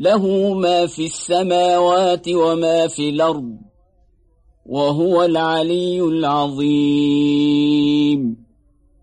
له ما في السماوات وما في الأرض وهو العلي العظيم.